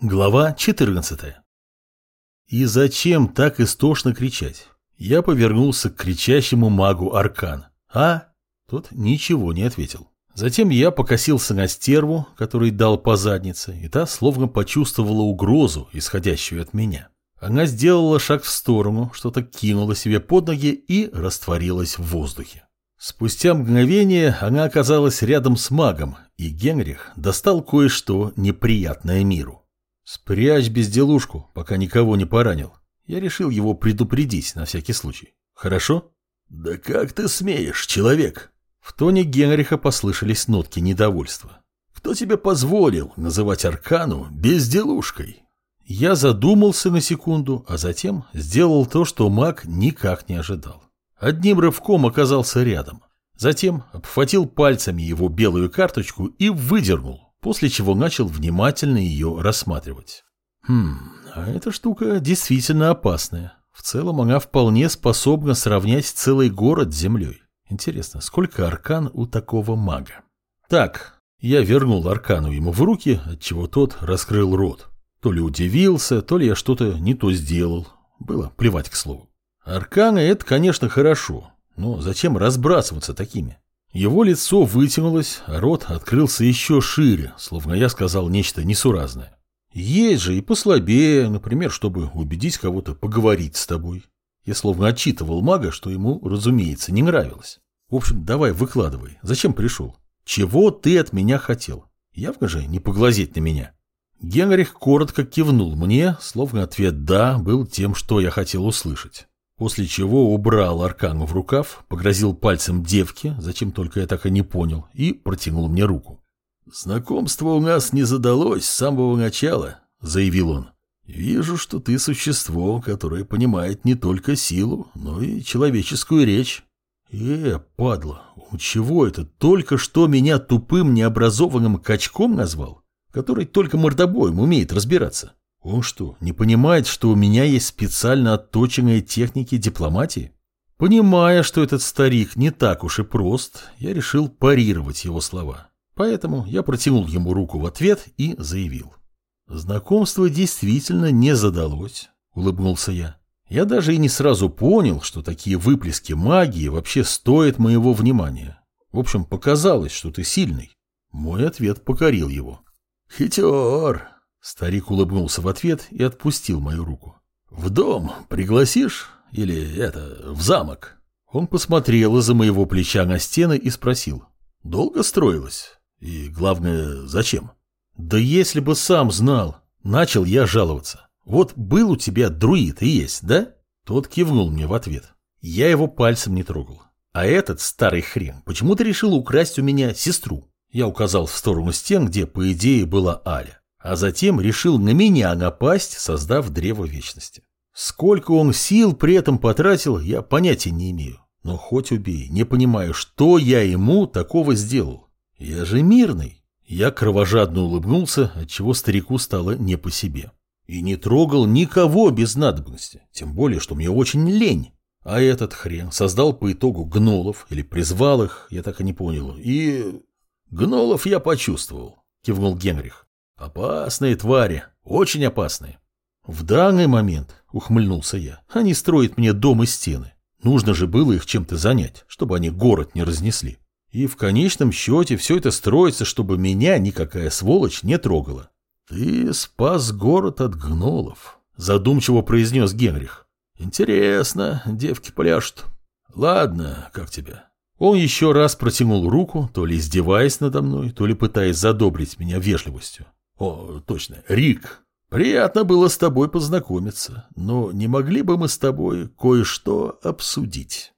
Глава 14 И зачем так истошно кричать? Я повернулся к кричащему магу Аркан. А? Тот ничего не ответил. Затем я покосился на стерву, который дал по заднице, и та словно почувствовала угрозу, исходящую от меня. Она сделала шаг в сторону, что-то кинула себе под ноги и растворилась в воздухе. Спустя мгновение она оказалась рядом с магом, и Генрих достал кое-что неприятное миру. «Спрячь безделушку, пока никого не поранил». Я решил его предупредить на всякий случай. «Хорошо?» «Да как ты смеешь, человек?» В тоне Генриха послышались нотки недовольства. «Кто тебе позволил называть Аркану безделушкой?» Я задумался на секунду, а затем сделал то, что маг никак не ожидал. Одним рывком оказался рядом. Затем обхватил пальцами его белую карточку и выдернул, после чего начал внимательно ее рассматривать. Хм, а эта штука действительно опасная. В целом она вполне способна сравнять целый город с землей. Интересно, сколько аркан у такого мага? Так, я вернул аркану ему в руки, отчего тот раскрыл рот. То ли удивился, то ли я что-то не то сделал. Было плевать к слову. Арканы — это, конечно, хорошо, но зачем разбрасываться такими? Его лицо вытянулось, рот открылся еще шире, словно я сказал нечто несуразное. Есть же и послабее, например, чтобы убедить кого-то поговорить с тобой. Я словно отчитывал мага, что ему, разумеется, не нравилось. В общем, давай выкладывай. Зачем пришел? Чего ты от меня хотел? Явно же не поглазеть на меня. Генрих коротко кивнул мне, словно ответ «да» был тем, что я хотел услышать. После чего убрал аркан в рукав, погрозил пальцем девке, зачем только я так и не понял, и протянул мне руку. «Знакомство у нас не задалось с самого начала», — заявил он. «Вижу, что ты существо, которое понимает не только силу, но и человеческую речь». «Э, падла, у чего это только что меня тупым необразованным качком назвал, который только мордобоем умеет разбираться?» Он что, не понимает, что у меня есть специально отточенные техники дипломатии? Понимая, что этот старик не так уж и прост, я решил парировать его слова. Поэтому я протянул ему руку в ответ и заявил. Знакомство действительно не задалось, улыбнулся я. Я даже и не сразу понял, что такие выплески магии вообще стоят моего внимания. В общем, показалось, что ты сильный. Мой ответ покорил его. Хитер, Старик улыбнулся в ответ и отпустил мою руку. «В дом пригласишь? Или это, в замок?» Он посмотрел из-за моего плеча на стены и спросил. «Долго строилось? И, главное, зачем?» «Да если бы сам знал!» Начал я жаловаться. «Вот был у тебя друид и есть, да?» Тот кивнул мне в ответ. Я его пальцем не трогал. А этот старый хрен почему-то решил украсть у меня сестру. Я указал в сторону стен, где, по идее, была Аля а затем решил на меня напасть, создав древо вечности. Сколько он сил при этом потратил, я понятия не имею. Но хоть убей, не понимаю, что я ему такого сделал. Я же мирный. Я кровожадно улыбнулся, отчего старику стало не по себе. И не трогал никого без надобности, тем более, что мне очень лень. А этот хрен создал по итогу гнолов, или призвал их, я так и не понял, и... Гнолов я почувствовал, кивнул Генрих. Опасные твари, очень опасные. В данный момент, ухмыльнулся я, они строят мне дом и стены. Нужно же было их чем-то занять, чтобы они город не разнесли. И в конечном счете все это строится, чтобы меня никакая сволочь не трогала. Ты спас город от гнолов, задумчиво произнес Генрих. Интересно, девки пляшут. Ладно, как тебя? Он еще раз протянул руку, то ли издеваясь надо мной, то ли пытаясь задобрить меня вежливостью. О, точно, Рик. Приятно было с тобой познакомиться, но не могли бы мы с тобой кое-что обсудить?